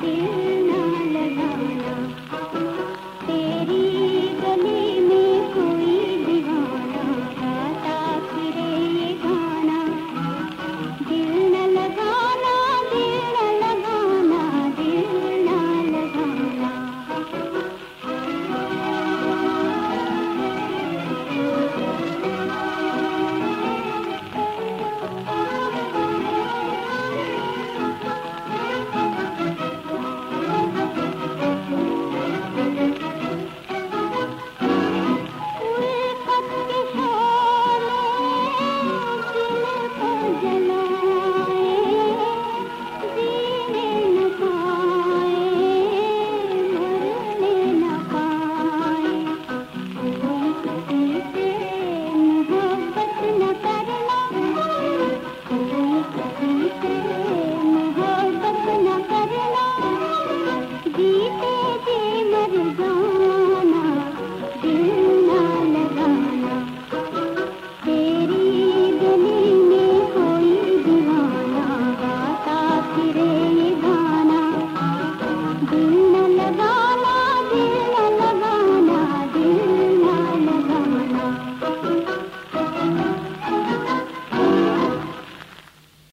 दिल